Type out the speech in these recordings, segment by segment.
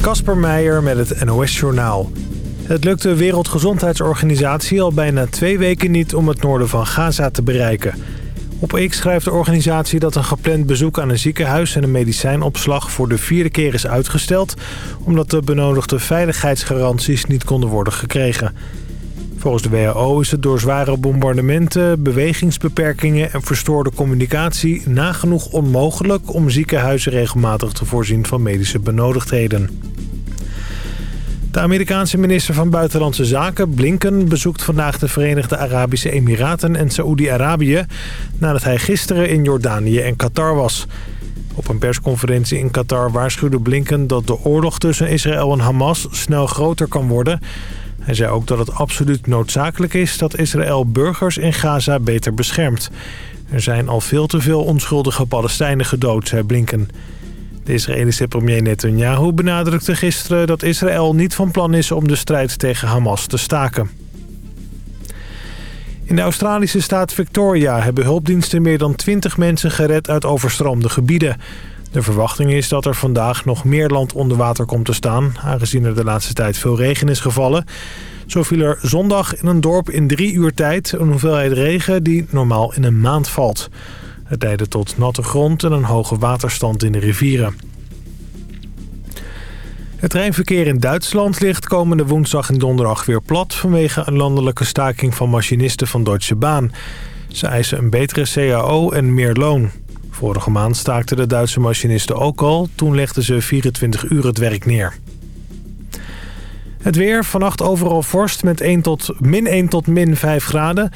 Kasper Meijer met het NOS-journaal. Het lukt de Wereldgezondheidsorganisatie al bijna twee weken niet om het noorden van Gaza te bereiken. Op X schrijft de organisatie dat een gepland bezoek aan een ziekenhuis en een medicijnopslag voor de vierde keer is uitgesteld... omdat de benodigde veiligheidsgaranties niet konden worden gekregen. Volgens de WHO is het door zware bombardementen, bewegingsbeperkingen en verstoorde communicatie nagenoeg onmogelijk om ziekenhuizen regelmatig te voorzien van medische benodigdheden. De Amerikaanse minister van Buitenlandse Zaken, Blinken, bezoekt vandaag de Verenigde Arabische Emiraten en Saoedi-Arabië... nadat hij gisteren in Jordanië en Qatar was. Op een persconferentie in Qatar waarschuwde Blinken dat de oorlog tussen Israël en Hamas snel groter kan worden... Hij zei ook dat het absoluut noodzakelijk is dat Israël burgers in Gaza beter beschermt. Er zijn al veel te veel onschuldige Palestijnen gedood, zei Blinken. De Israëlische premier Netanyahu benadrukte gisteren dat Israël niet van plan is om de strijd tegen Hamas te staken. In de Australische staat Victoria hebben hulpdiensten meer dan 20 mensen gered uit overstroomde gebieden. De verwachting is dat er vandaag nog meer land onder water komt te staan... aangezien er de laatste tijd veel regen is gevallen. Zo viel er zondag in een dorp in drie uur tijd een hoeveelheid regen die normaal in een maand valt. Het leidde tot natte grond en een hoge waterstand in de rivieren. Het treinverkeer in Duitsland ligt komende woensdag en donderdag weer plat... vanwege een landelijke staking van machinisten van Deutsche Bahn. Ze eisen een betere CAO en meer loon. Vorige maand staakten de Duitse machinisten ook al. Toen legden ze 24 uur het werk neer. Het weer, vannacht overal vorst met 1 tot, min 1 tot min 5 graden.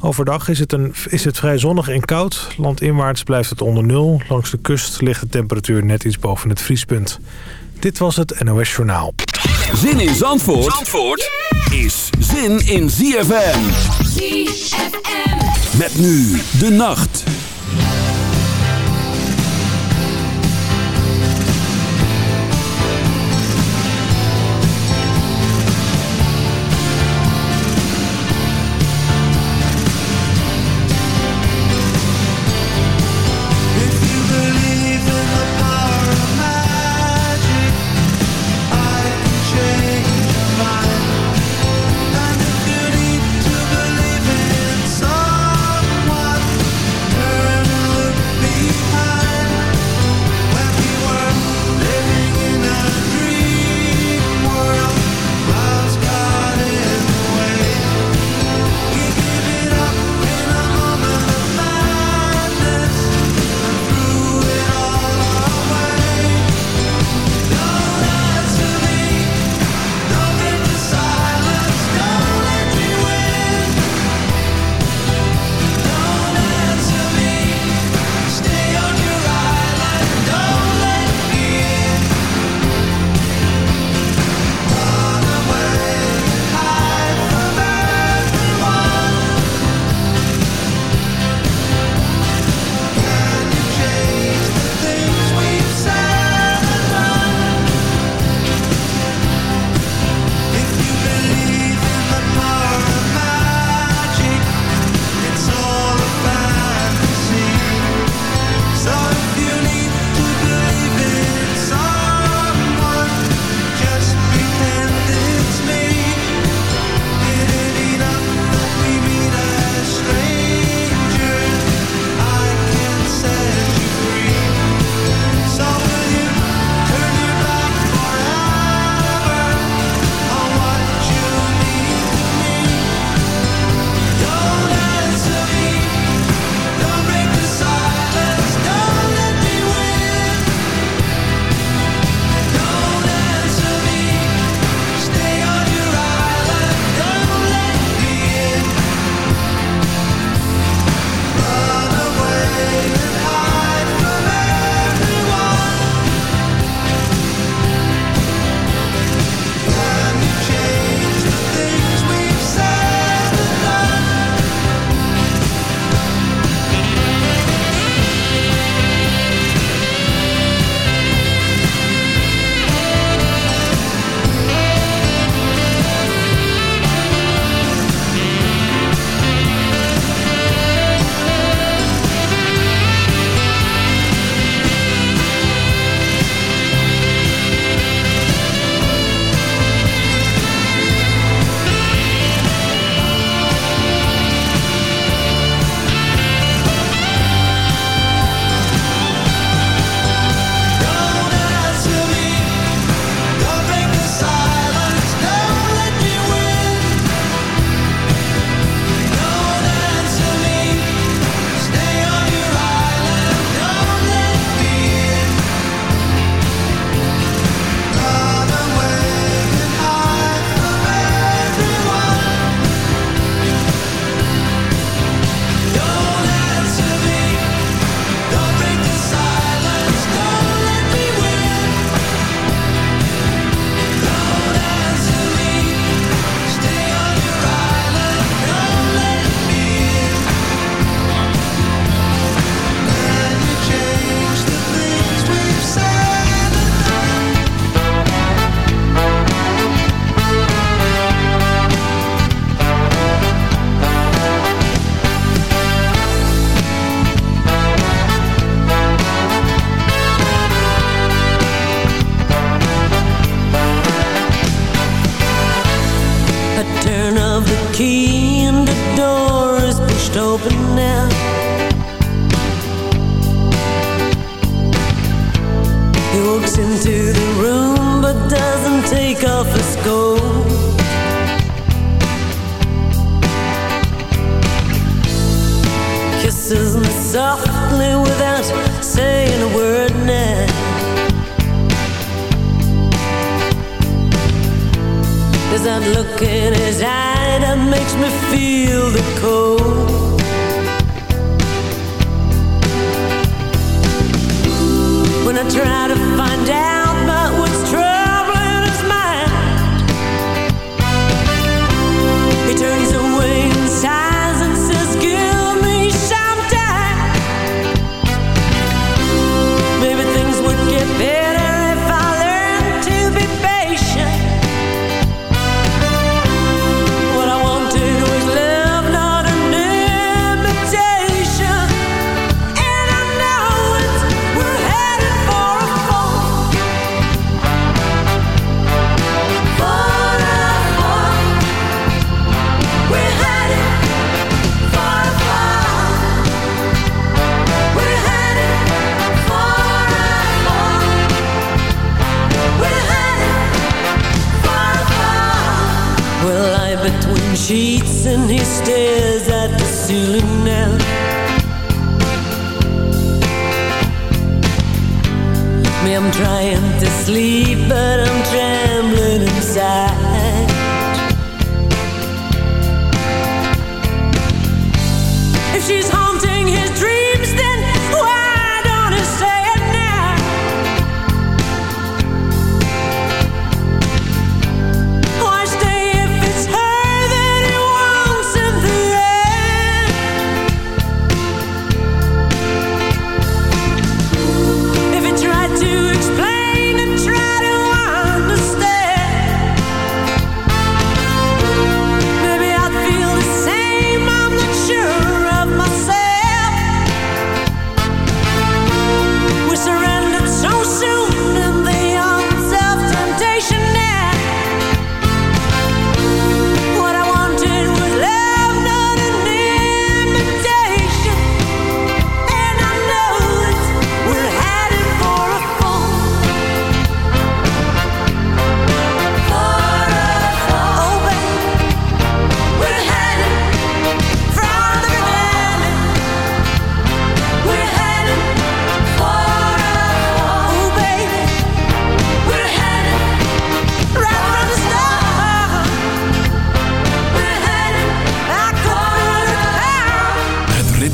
Overdag is het, een, is het vrij zonnig en koud. Landinwaarts blijft het onder nul. Langs de kust ligt de temperatuur net iets boven het vriespunt. Dit was het NOS Journaal. Zin in Zandvoort, Zandvoort is zin in ZFM. ZFM. Met nu de nacht.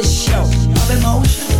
this show of emotion.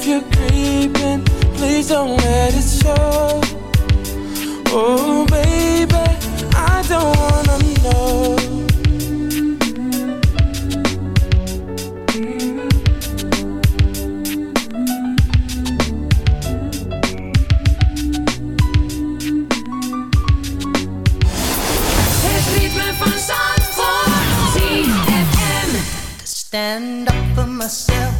And if you're creeping, please don't let it show. Oh, baby, I don't wanna know. Het ritme van Zandvoort. ZFM. stand up for myself.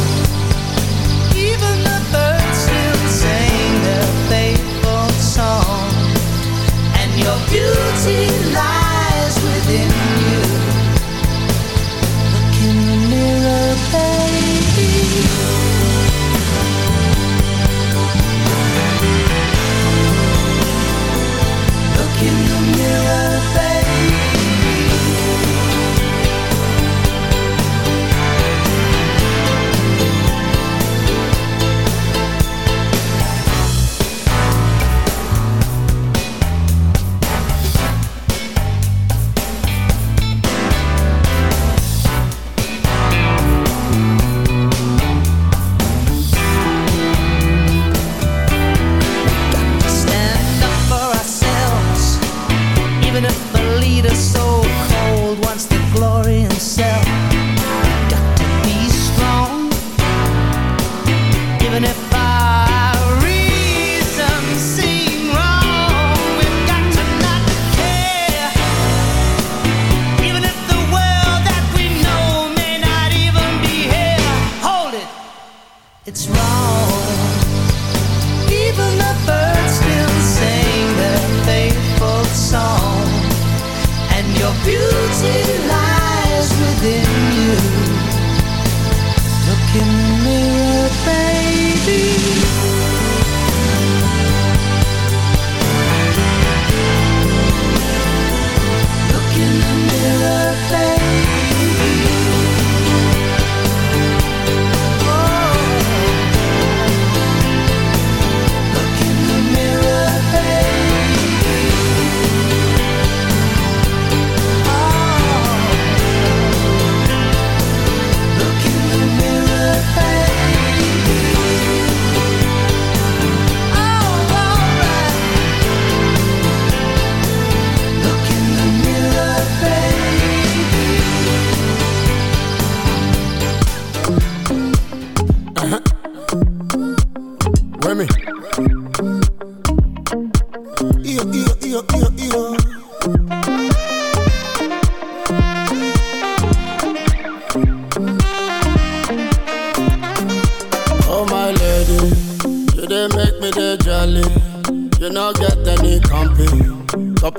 Beauty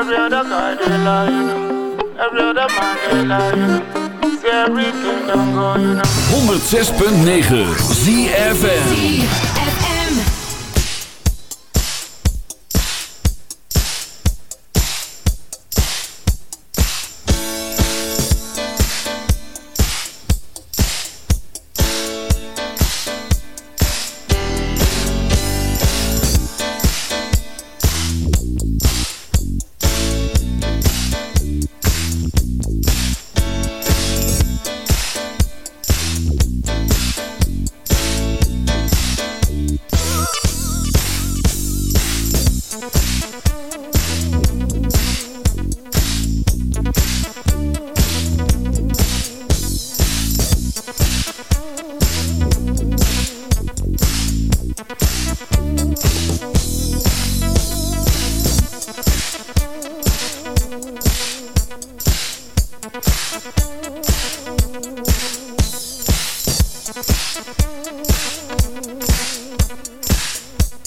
Every other guy they lie, you know. Every other man they lie, you know. See everything don't go, you know. 106.9 ZFN ZFM.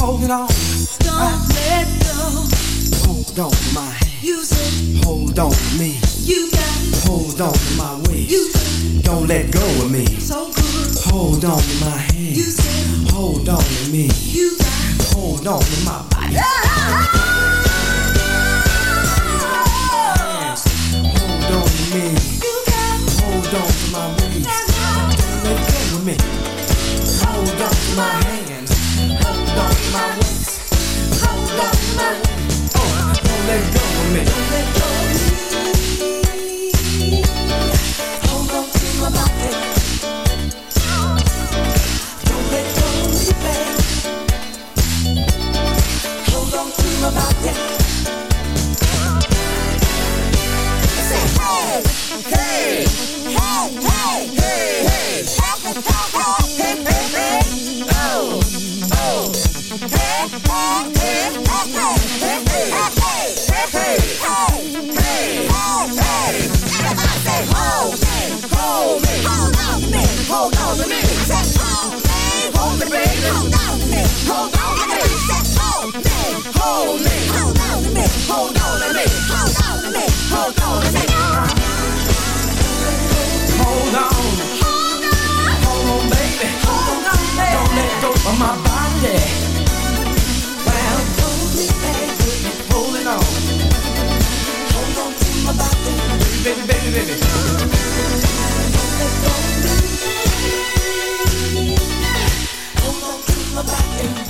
holding on. Don't I, let go. Hold on to my hand. You said, Hold on to me. You got. Hold on to my waist. You said, Don't let go of me. So good. Hold on to my hand. You said, Hold on to me. You got. Hold on to my body. Hold on to me. You got. Hold on to my waist. Don't let go of me. Hold on to my hand on my waist. Hold on. Oh, don't let go of me. Don't let go of me. Hold on to my body. Don't let go of me. Hold on to my body. hold on a minute. Hold on, hold me, hold on a minute, hold on a minute, hold on a minute, hold on a minute. Hold on, hold on, hold on, baby, hold on. Don't let go of my body. Well, hold me, baby, holding on. Hold on to my body, baby, baby. baby. On to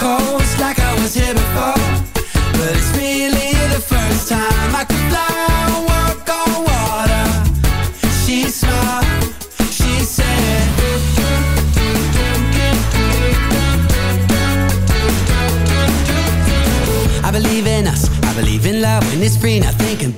coast like I was here before. But it's really the first time I could fly or walk on water. She smiled, she said I believe in us, I believe in love and it's free, not thinking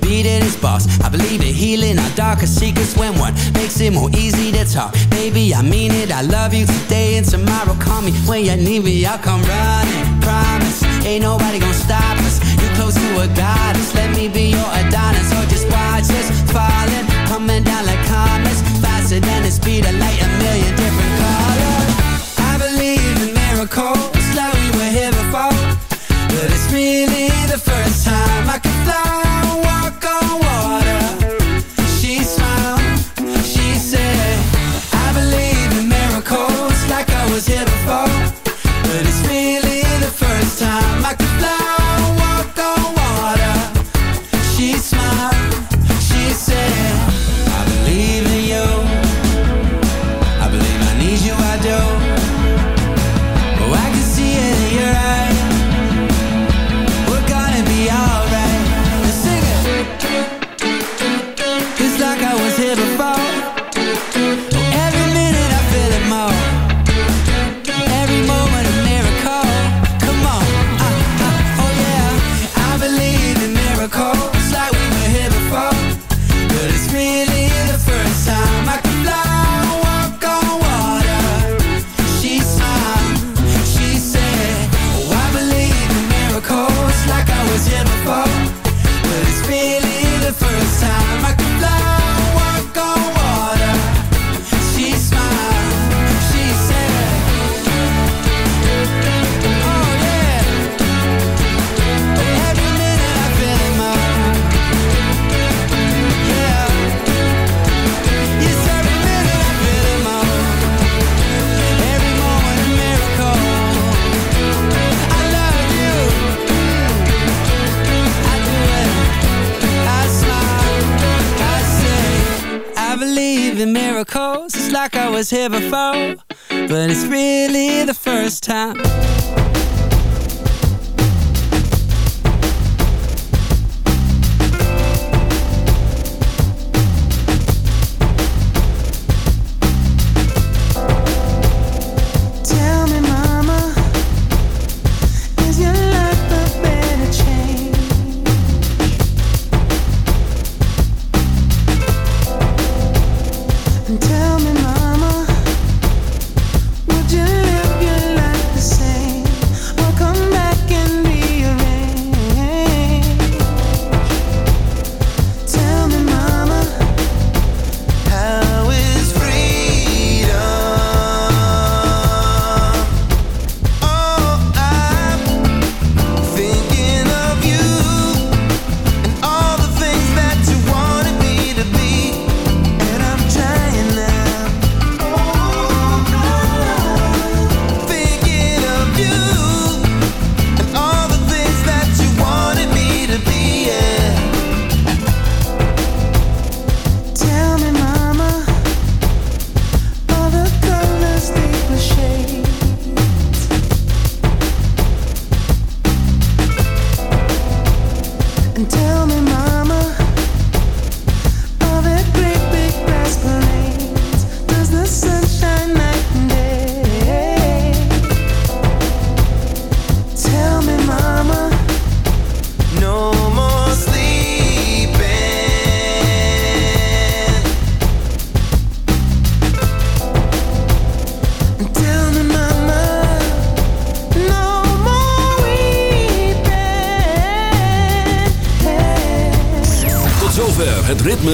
I believe in healing our darkest secrets when one makes it more easy to talk. Baby, I mean it, I love you today and tomorrow. Call me when you need me, I'll come running, promise. Ain't nobody gonna stop us, you're close to a goddess. Let me be your Adonis, or just watch us falling Coming down like comets, faster than the speed of light.